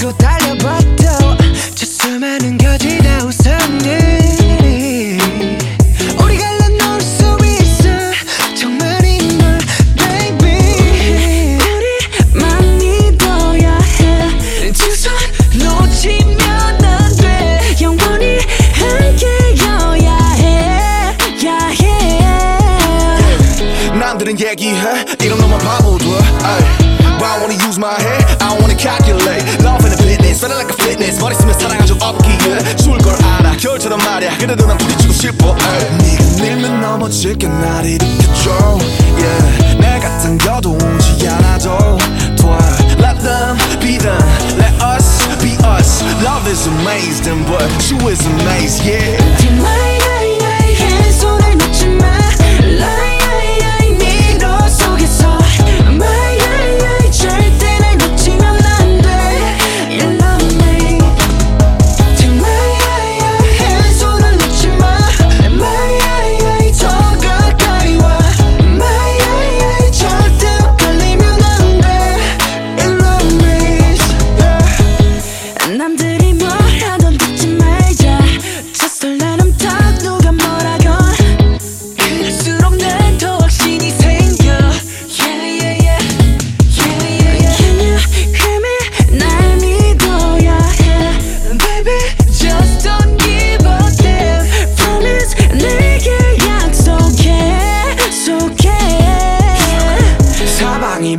달리고 달려봐도 저 수많은 거짓의 우산들이 우리가 나눌 수 있어 정말인 걸 baby. 우리만 믿어야 해. 두손 놓치면 안돼. 영원히 함께여야 해. Yeah. 남들은 얘기해. 이런 놈만 바보들 I wanna use my head? I wanna calculate. Love and fitness Feeling like a fitness 머리 쓰면 사랑한 적 없기에 줄걸 알아 겨울처럼 말야 그래도 난 부딪히고 싶어 ay. 네가 밀면 넘어질게 날 일으켜줘 yeah. 내 같은 겨도 오지 않아도 돼 Let them be them Let us be us Love is amazing but you is amazed yeah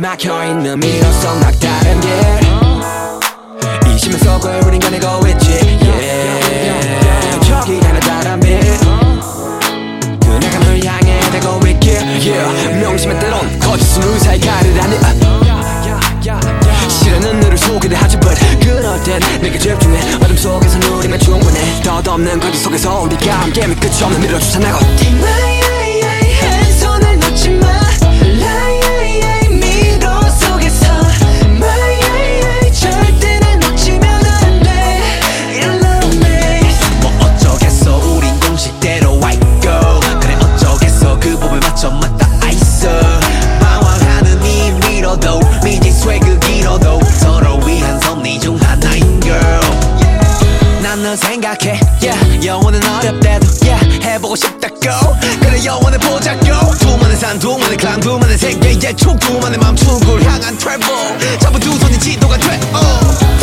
막혀있는 속 막다 거짓은 의사의 가르라니 실현은 너를 소개를 하지 but 그럴 땐 내게 집중해. 어둠 속에서 누리면 충분해. 덧없는 거짓 속에서 우리가 함께 끝이 없는 미러 주산하고 생각해 yeah. 영원은 어렵대도 yeah. 해보고 싶다고 그래 영원을 보자고 두만의 산 두만의 클랑 두만의 세계의 촉 두만의 맘 축을 향한 트래블 잡은 두 손이 지도가 돼 oh.